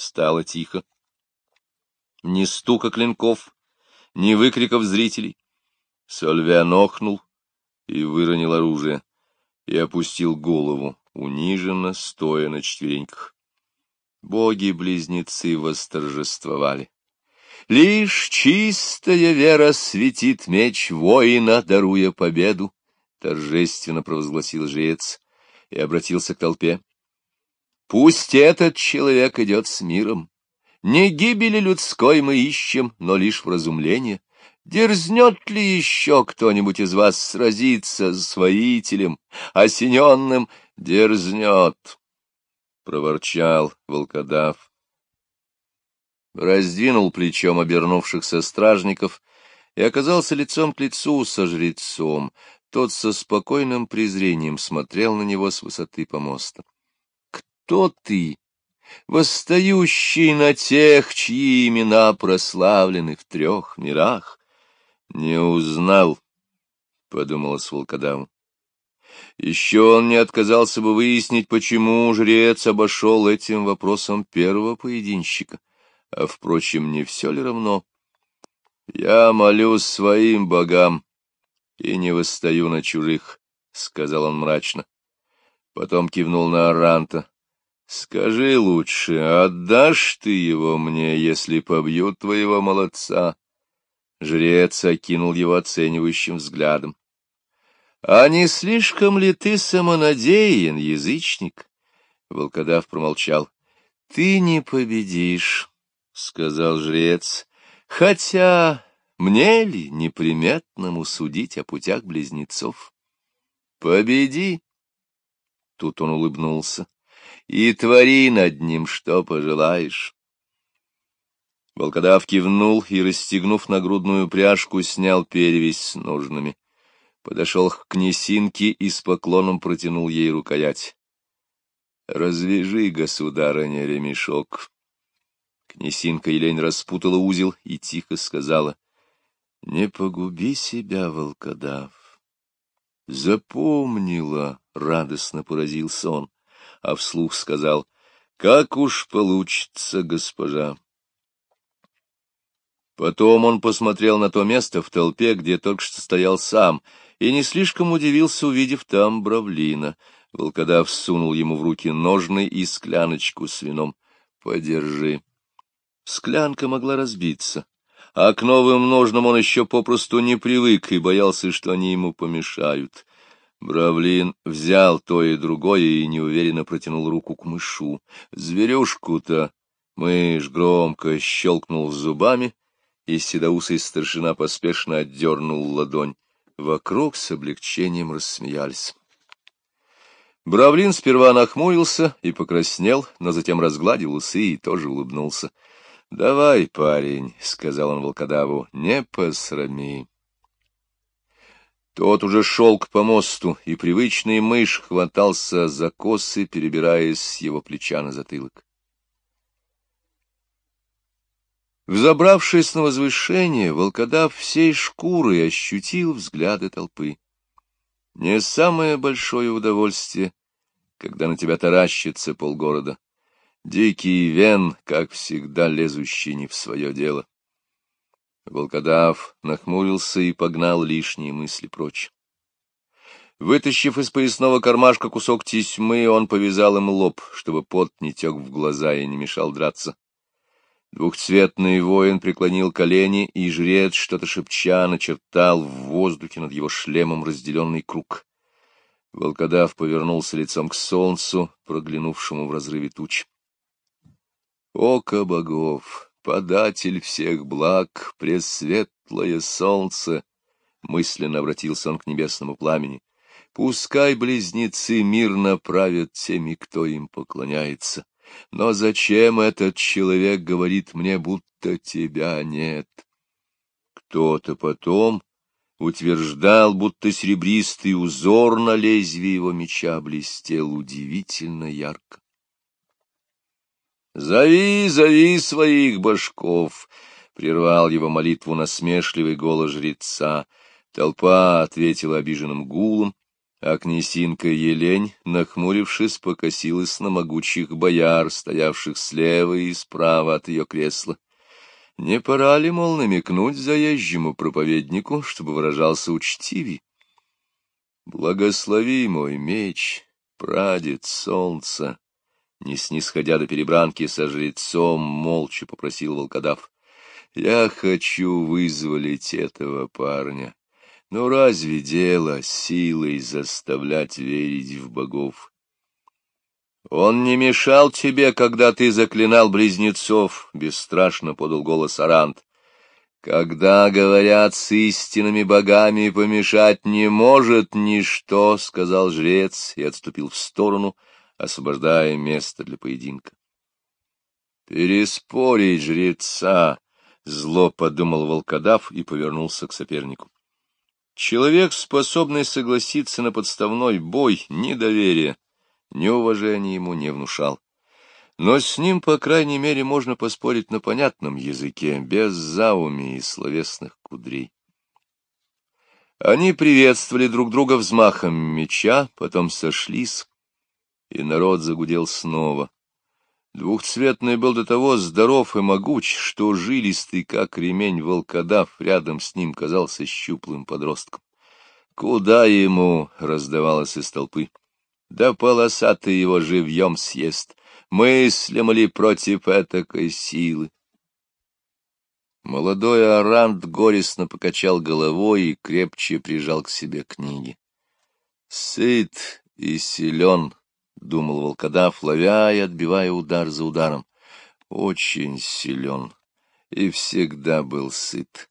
Стало тихо. Ни стука клинков, ни выкриков зрителей. Сольвиан охнул и выронил оружие, и опустил голову, униженно стоя на четвереньках. Боги-близнецы восторжествовали. Лишь чистая вера светит меч воина, даруя победу, — торжественно провозгласил жрец и обратился к толпе. Пусть этот человек идет с миром. Не гибели людской мы ищем, но лишь вразумление. Дерзнет ли еще кто-нибудь из вас сразиться с воителем, осененным? Дерзнет, — проворчал волкодав раздвинул плечом обернувшихся стражников и оказался лицом к лицу со жрецом. Тот со спокойным презрением смотрел на него с высоты помоста. — Кто ты, восстающий на тех, чьи имена прославлены в трех мирах? — Не узнал, — подумалось волкодаву. Еще он не отказался бы выяснить, почему жрец обошел этим вопросом первого поединщика. А, впрочем, не все ли равно? Я молюсь своим богам и не восстаю на чужих, — сказал он мрачно. Потом кивнул на Аранта. — Скажи лучше, отдашь ты его мне, если побьют твоего молодца? Жрец окинул его оценивающим взглядом. — А не слишком ли ты самонадеян, язычник? Волкодав промолчал. — Ты не победишь. — сказал жрец, — хотя мне ли неприметному судить о путях близнецов? Победи! Тут он улыбнулся. И твори над ним, что пожелаешь. Волкодав кивнул и, расстегнув нагрудную пряжку, снял перевязь с ножными. Подошел к князинке и с поклоном протянул ей рукоять. — Развяжи, государыня, ремешок. Князинка Елень распутала узел и тихо сказала, — Не погуби себя, волкодав. Запомнила, — радостно поразился он, а вслух сказал, — Как уж получится, госпожа. Потом он посмотрел на то место в толпе, где только что стоял сам, и не слишком удивился, увидев там Бравлина. Волкодав сунул ему в руки ножны и скляночку с вином. — Подержи. Склянка могла разбиться, а к новым ножнам он еще попросту не привык и боялся, что они ему помешают. Бравлин взял то и другое и неуверенно протянул руку к мышу. Зверюшку-то мышь громко щелкнул зубами, и седоусый старшина поспешно отдернул ладонь. Вокруг с облегчением рассмеялись. Бравлин сперва нахмурился и покраснел, но затем разгладил усы и тоже улыбнулся. — Давай, парень, — сказал он волкодаву, — не посрами. Тот уже шел к помосту, и привычный мышь хватался за косы, перебираясь с его плеча на затылок. Взобравшись на возвышение, волкодав всей шкурой ощутил взгляды толпы. Не самое большое удовольствие, когда на тебя таращится полгорода. Дикий вен, как всегда, лезущий не в свое дело. Волкодав нахмурился и погнал лишние мысли прочь. Вытащив из поясного кармашка кусок тесьмы, он повязал им лоб, чтобы пот не тек в глаза и не мешал драться. Двухцветный воин преклонил колени, и жрец, что-то шепча, начертал в воздухе над его шлемом разделенный круг. Волкодав повернулся лицом к солнцу, проглянувшему в разрыве туч. Око богов, податель всех благ, пресветлое солнце, мысленно обратился он к небесному пламени. Пускай близнецы мирно правят теми, кто им поклоняется. Но зачем этот человек говорит мне, будто тебя нет? Кто-то потом утверждал, будто серебристый узор на лезвии его меча блестел удивительно ярко. «Зови, зови своих башков!» — прервал его молитву насмешливый голос жреца. Толпа ответила обиженным гулом, а князинка Елень, нахмурившись, покосилась на могучих бояр, стоявших слева и справа от ее кресла. Не пора ли, мол, намекнуть заезжему проповеднику, чтобы выражался учтивей? Благослови мой меч, прадед солнца! Не снисходя до перебранки со жрецом, молча попросил волкодав. Я хочу вызволить этого парня. Но разве дело силой заставлять верить в богов? Он не мешал тебе, когда ты заклинал близнецов, — бесстрашно подал голос Арант. Когда говорят с истинными богами, помешать не может ничто, — сказал жрец и отступил в сторону, освобождая место для поединка. Переспорить жреца, — зло подумал волкодав и повернулся к сопернику. Человек, способный согласиться на подставной бой, ни доверия, ни уважения ему не внушал. Но с ним, по крайней мере, можно поспорить на понятном языке, без зауми и словесных кудрей. Они приветствовали друг друга взмахом меча, потом сошлись, и народ загудел снова. Двухцветный был до того здоров и могуч, что жилистый, как ремень волкодав, рядом с ним казался щуплым подростком. «Куда ему?» — раздавалось из толпы. «Да полосатый его живьем съест. Мыслим ли против этакой силы?» Молодой Арант горестно покачал головой и крепче прижал к себе книги. «Сыт и силен», — думал волкодав, ловя и отбивая удар за ударом. Очень силен и всегда был сыт.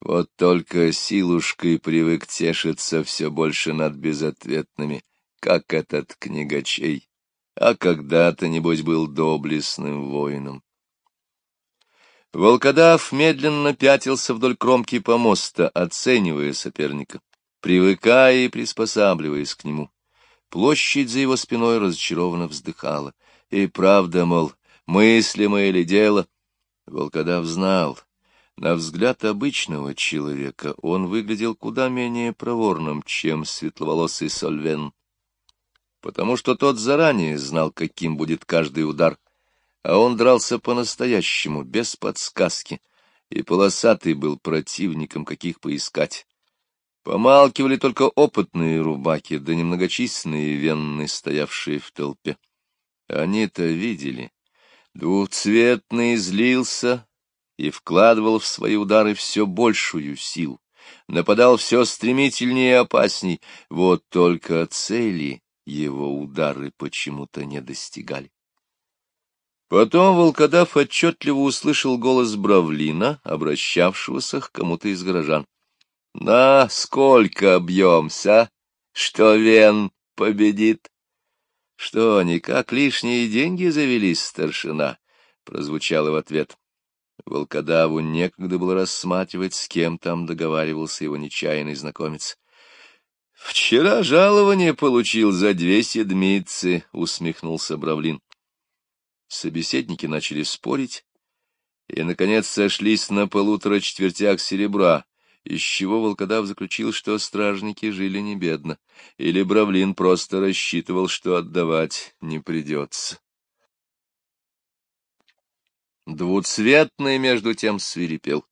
Вот только силушкой привык тешиться все больше над безответными, как этот книгачей, а когда-то, небось, был доблестным воином. Волкодав медленно пятился вдоль кромки помоста, оценивая соперника, привыкая и приспосабливаясь к нему. Площадь за его спиной разочарованно вздыхала. И правда, мол, мыслимое ли дело? Волкодав знал. На взгляд обычного человека он выглядел куда менее проворным, чем светловолосый Сольвен, потому что тот заранее знал, каким будет каждый удар, а он дрался по-настоящему, без подсказки, и полосатый был противником, каких поискать. Помалкивали только опытные рубаки, да немногочисленные венны, стоявшие в толпе. Они-то видели. Двухцветный злился и вкладывал в свои удары все большую силу, нападал все стремительнее и опасней, вот только цели его удары почему-то не достигали. Потом волкодав отчетливо услышал голос Бравлина, обращавшегося к кому-то из горожан. На сколько бьемся, что Вен победит? Что, никак лишние деньги завелись, старшина? Прозвучало в ответ. Волкодаву некогда было рассматривать, с кем там договаривался его нечаянный знакомец. «Вчера жалование получил за две седмицы», — усмехнулся Бравлин. Собеседники начали спорить и, наконец, сошлись на полутора четвертях серебра, из чего волкодав заключил, что стражники жили не бедно, или Бравлин просто рассчитывал, что отдавать не придется. Двуцветный, между тем, свирепел.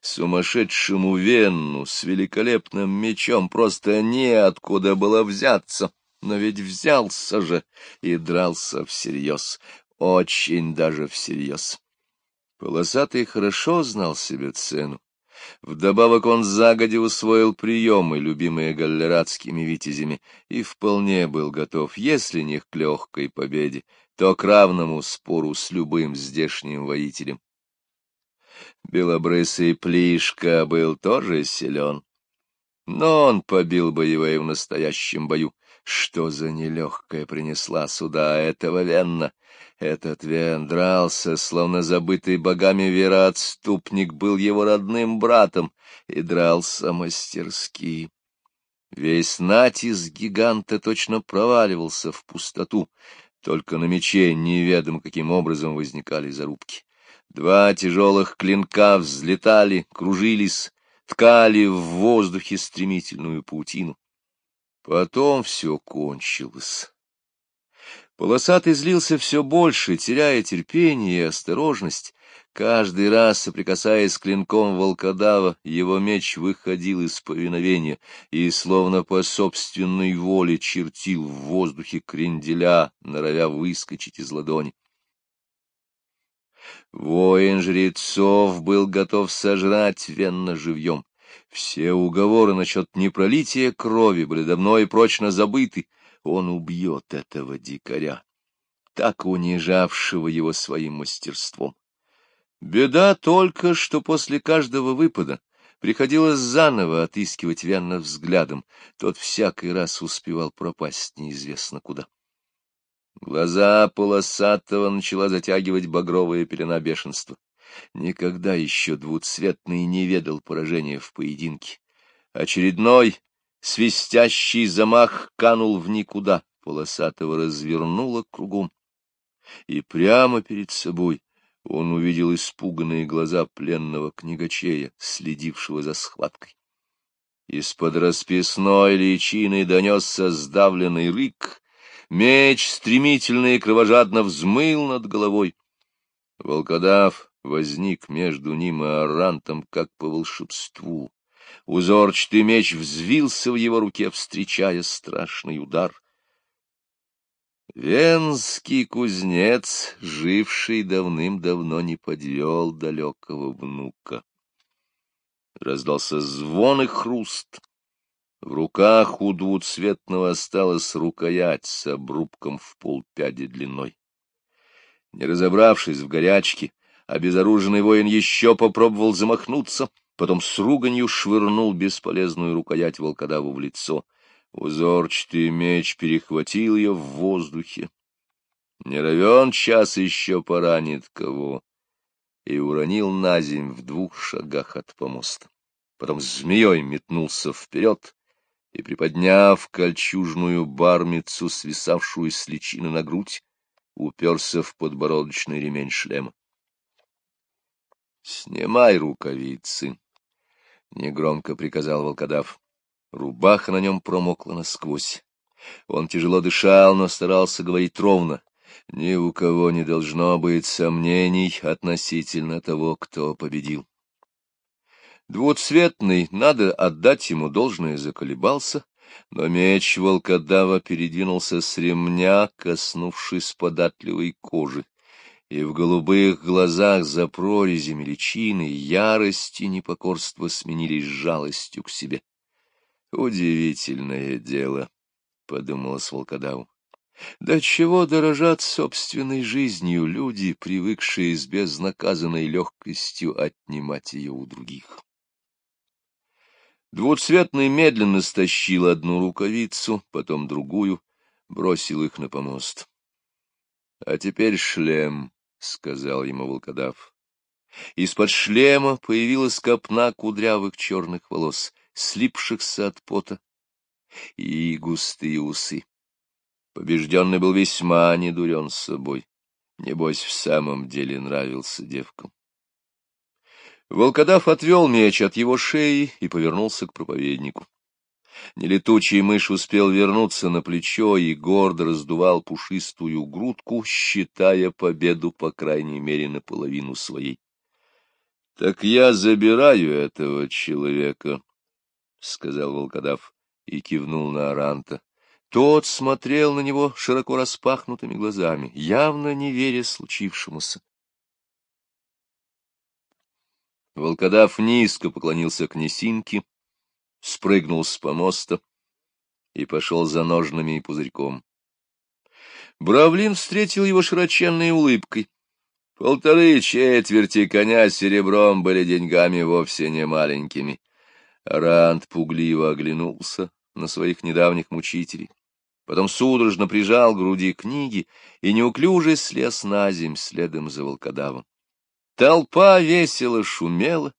Сумасшедшему Венну с великолепным мечом просто неоткуда было взяться, но ведь взялся же и дрался всерьез, очень даже всерьез. Полосатый хорошо знал себе цену Вдобавок он загодя усвоил приемы, любимые галлератскими витязями, и вполне был готов, если не к легкой победе, то к равному спору с любым здешним воителем. Белобрысый Плишка был тоже силен, но он побил бы его и в настоящем бою. Что за нелегкая принесла сюда этого Венна? Этот Вен дрался, словно забытый богами вероотступник был его родным братом, и дрался мастерски. Весь натиск гиганта точно проваливался в пустоту, только на мече неведомо каким образом возникали зарубки. Два тяжелых клинка взлетали, кружились, ткали в воздухе стремительную паутину. Потом все кончилось. Полосатый злился все больше, теряя терпение и осторожность. Каждый раз, соприкасаясь клинком волкодава, его меч выходил из повиновения и, словно по собственной воле, чертил в воздухе кренделя, норовя выскочить из ладони. Воин жрецов был готов сожрать Венна живьем. Все уговоры насчет непролития крови были давно и прочно забыты. Он убьет этого дикаря, так унижавшего его своим мастерством. Беда только, что после каждого выпада приходилось заново отыскивать Венна взглядом, тот всякий раз успевал пропасть неизвестно куда. Глаза полосатого начала затягивать багровая пелена бешенства. Никогда еще двуцветный не ведал поражения в поединке. Очередной свистящий замах канул в никуда, полосатого развернуло кругом. И прямо перед собой он увидел испуганные глаза пленного книгачея, следившего за схваткой. Из-под расписной личины донесся сдавленный рык, меч стремительно и кровожадно взмыл над головой. Волкодав возник между ним и Арантом, как по волшебству. Узорчатый меч взвился в его руке, встречая страшный удар — Венский кузнец, живший давным-давно, не подвел далекого внука. Раздался звон и хруст. В руках у двуцветного осталась рукоять с обрубком в полпяди длиной. Не разобравшись в горячке, обезоруженный воин еще попробовал замахнуться, потом с руганью швырнул бесполезную рукоять волкодаву в лицо — Узорчатый меч перехватил ее в воздухе. Не равен час еще поранит кого. И уронил на земь в двух шагах от помоста. Потом змеей метнулся вперед и, приподняв кольчужную бармицу, свисавшую с личины на грудь, уперся в подбородочный ремень шлема. — Снимай рукавицы, — негромко приказал волкодав. Рубаха на нем промокла насквозь. Он тяжело дышал, но старался говорить ровно. Ни у кого не должно быть сомнений относительно того, кто победил. Двуцветный, надо отдать ему должное, заколебался, но меч волкодава передвинулся с ремня, коснувшись податливой кожи, и в голубых глазах за прорезями личины ярости и непокорство сменились жалостью к себе. Удивительное дело, — подумалось волкодаву. Да чего дорожат собственной жизнью люди, привыкшие с безнаказанной легкостью отнимать ее у других? Двуцветный медленно стащил одну рукавицу, потом другую, бросил их на помост. — А теперь шлем, — сказал ему волкодав. Из-под шлема появилась копна кудрявых черных волос слипшихся от пота, и густые усы. Побежденный был весьма недурен собой. Небось, в самом деле нравился девкам. Волкодав отвел меч от его шеи и повернулся к проповеднику. Нелетучий мышь успел вернуться на плечо и гордо раздувал пушистую грудку, считая победу, по крайней мере, наполовину своей. — Так я забираю этого человека, — сказал волкодав и кивнул на Аранта. Тот смотрел на него широко распахнутыми глазами, явно не веря случившемуся. Волкодав низко поклонился к Несинке, спрыгнул с помоста и пошел за ножными и пузырьком. Бравлин встретил его широченной улыбкой. Полторы четверти коня серебром были деньгами вовсе не маленькими. Ранд пугливо оглянулся на своих недавних мучителей, потом судорожно прижал к груди книги и неуклюже слез на земь следом за волкодавом. Толпа весело шумела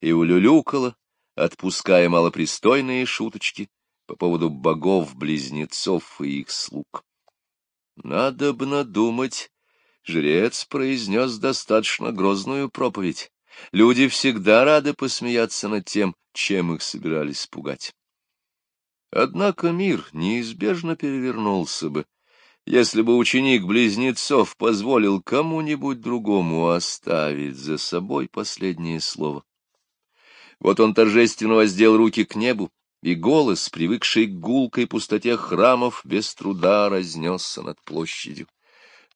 и улюлюкала, отпуская малопристойные шуточки по поводу богов-близнецов и их слуг. Надо бы надумать, жрец произнес достаточно грозную проповедь. Люди всегда рады посмеяться над тем, чем их собирались пугать. Однако мир неизбежно перевернулся бы, если бы ученик близнецов позволил кому-нибудь другому оставить за собой последнее слово. Вот он торжественно воздел руки к небу, и голос, привыкший к гулкой пустоте храмов, без труда разнесся над площадью.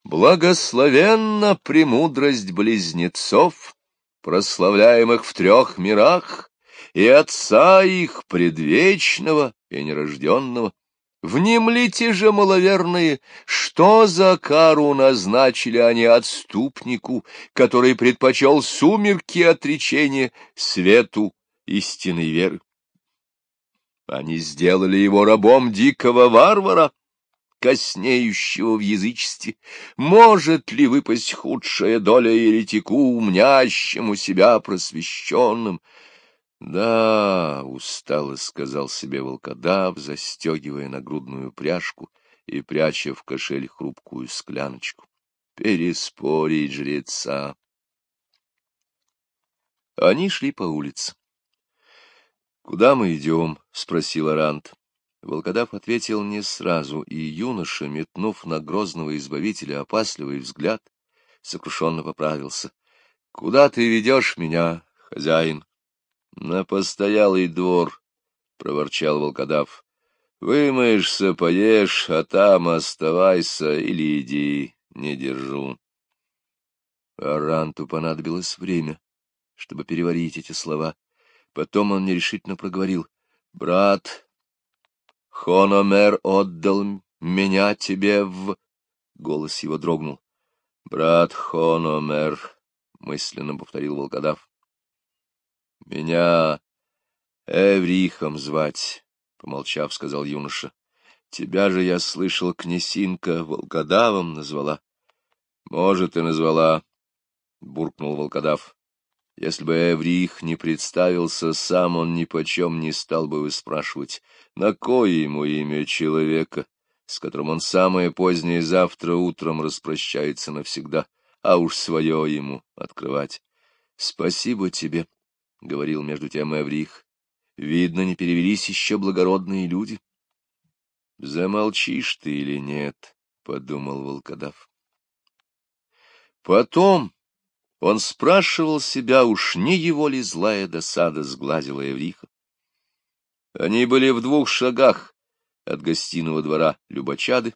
Благословенна премудрость близнецов, прославляемых в трех мирах, и отца их предвечного и нерожденного. Внемлите же, маловерные, что за кару назначили они отступнику, который предпочел сумерки отречения свету истинной веры? Они сделали его рабом дикого варвара, коснеющего в язычестве. Может ли выпасть худшая доля еретику, умнящему себя просвещенным? — Да, — устало сказал себе волкодав, застегивая нагрудную пряжку и пряча в кошель хрупкую скляночку. — Переспорить жреца. Они шли по улице. — Куда мы идем? — спросил Арант. Волкодав ответил не сразу, и юноша, метнув на грозного избавителя опасливый взгляд, сокрушенно поправился. — Куда ты ведешь меня, хозяин? — На постоялый двор, — проворчал волкодав. — Вымоешься, поешь, а там оставайся или иди, не держу. Аранту понадобилось время, чтобы переварить эти слова. Потом он нерешительно проговорил. — Брат, Хономер отдал меня тебе в... Голос его дрогнул. — Брат Хономер, — мысленно повторил волкодав. — Меня Эврихом звать, — помолчав, сказал юноша. — Тебя же я слышал, князинка волкодавом назвала. — Может, и назвала, — буркнул волкодав. Если бы Эврих не представился сам, он ни почем не стал бы выспрашивать, на кое ему имя человека, с которым он самое позднее завтра утром распрощается навсегда, а уж свое ему открывать. — Спасибо тебе, — говорил между тем Эврих. — Видно, не перевелись еще благородные люди. — Замолчишь ты или нет, — подумал волкодав. Потом он спрашивал себя, уж не его ли злая досада сглазила Евриха. Они были в двух шагах от гостиного двора Любочады,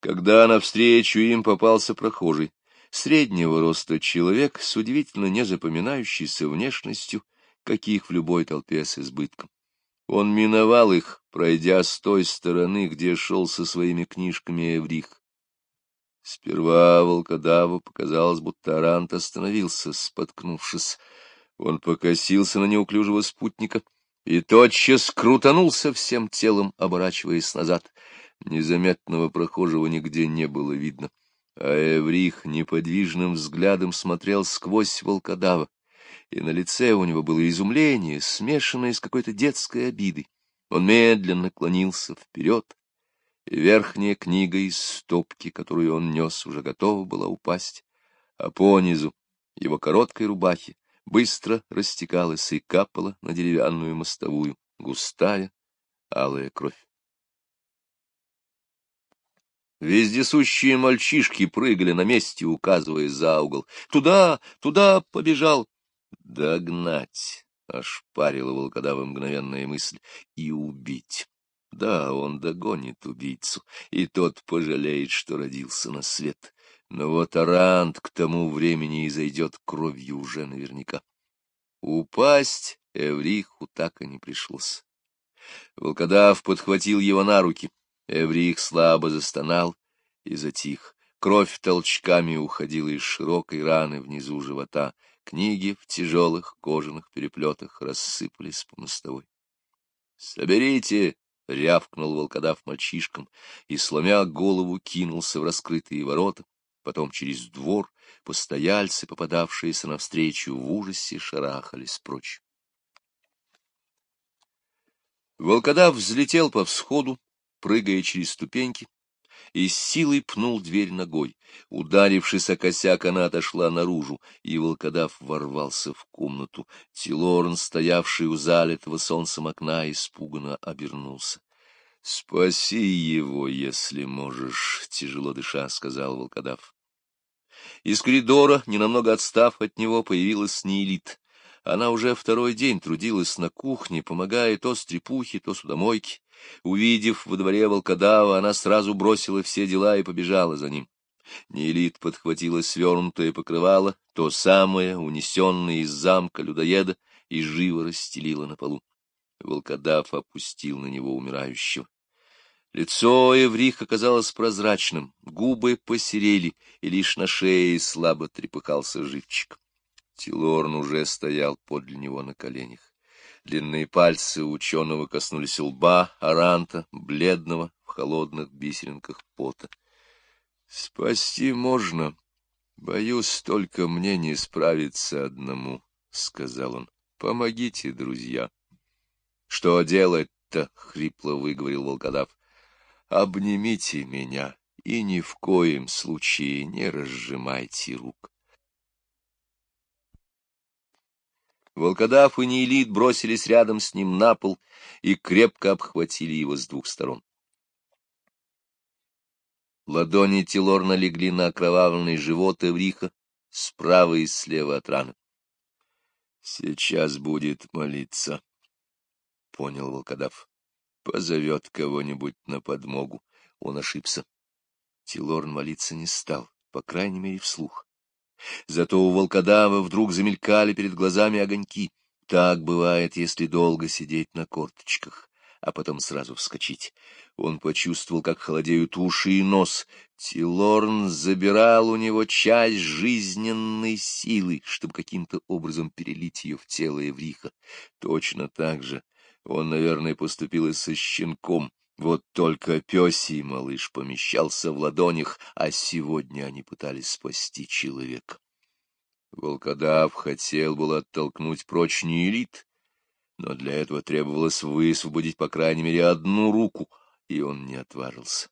когда навстречу им попался прохожий, среднего роста человек с удивительно незапоминающейся внешностью, каких в любой толпе с избытком. Он миновал их, пройдя с той стороны, где шел со своими книжками Эврих. Сперва волкодаву показалось, будто Арант остановился, споткнувшись. Он покосился на неуклюжего спутника и тотчас крутанулся всем телом, оборачиваясь назад. Незаметного прохожего нигде не было видно, а Эврих неподвижным взглядом смотрел сквозь волкодава, и на лице у него было изумление, смешанное с какой-то детской обидой. Он медленно клонился вперед, и верхняя книга из стопки, которую он нес, уже готова была упасть, а понизу его короткой рубахи быстро растекалась и капала на деревянную мостовую густая алая кровь. Вездесущие мальчишки прыгали на месте, указывая за угол. Туда, туда побежал. Догнать, — ошпарила волкодава мгновенная мысль, — и убить. Да, он догонит убийцу, и тот пожалеет, что родился на свет. Но вот Арант к тому времени и зайдет кровью уже наверняка. Упасть Эвриху так и не пришлось. Волкодав подхватил его на руки. Эврих слабо застонал и затих. Кровь толчками уходила из широкой раны внизу живота. Книги в тяжелых кожаных переплетах рассыпались по мостовой. — Соберите — рявкнул волкодав мальчишкам и, сломя голову, кинулся в раскрытые ворота, потом через двор, постояльцы, попадавшиеся навстречу в ужасе, шарахались прочь. Волкодав взлетел по всходу, прыгая через ступеньки, и с силой пнул дверь ногой. Ударившись о косяк, она отошла наружу, и волкодав ворвался в комнату. Тилорн, стоявший у залитого солнцем окна, испуганно обернулся. — Спаси его, если можешь, — тяжело дыша, — сказал волкодав. Из коридора, ненамного отстав от него, появилась Нилит. Она уже второй день трудилась на кухне, помогая то стрепухе, то судомойке. Увидев во дворе волкодава, она сразу бросила все дела и побежала за ним. Неэлит подхватила свернутое покрывало, то самое, унесенное из замка людоеда, и живо расстелила на полу. Волкодав опустил на него умирающего. Лицо Эврих оказалось прозрачным, губы посерели, и лишь на шее слабо трепыхался живчик. Тилорн уже стоял подле него на коленях. Длинные пальцы ученого коснулись лба Аранта, бледного, в холодных бисеринках пота. — Спасти можно. Боюсь, только мне не справиться одному, — сказал он. — Помогите, друзья. — Что делать-то? — хрипло выговорил волкодав. — Обнимите меня и ни в коем случае не разжимайте рук. Волкодав и Нейлит бросились рядом с ним на пол и крепко обхватили его с двух сторон. Ладони Тилорна легли на окровавленный живот Эвриха справа и слева от раны. — Сейчас будет молиться, — понял волкодав. — Позовет кого-нибудь на подмогу. Он ошибся. Тилорн молиться не стал, по крайней мере, вслух. Зато у волкодава вдруг замелькали перед глазами огоньки. Так бывает, если долго сидеть на корточках, а потом сразу вскочить. Он почувствовал, как холодеют уши и нос. Тилорн забирал у него часть жизненной силы, чтобы каким-то образом перелить ее в тело Евриха. Точно так же он, наверное, поступил и со щенком. Вот только пёсий малыш помещался в ладонях, а сегодня они пытались спасти человека. Волкодав хотел было оттолкнуть прочь Нилит, но для этого требовалось высвободить по крайней мере одну руку, и он не отважился.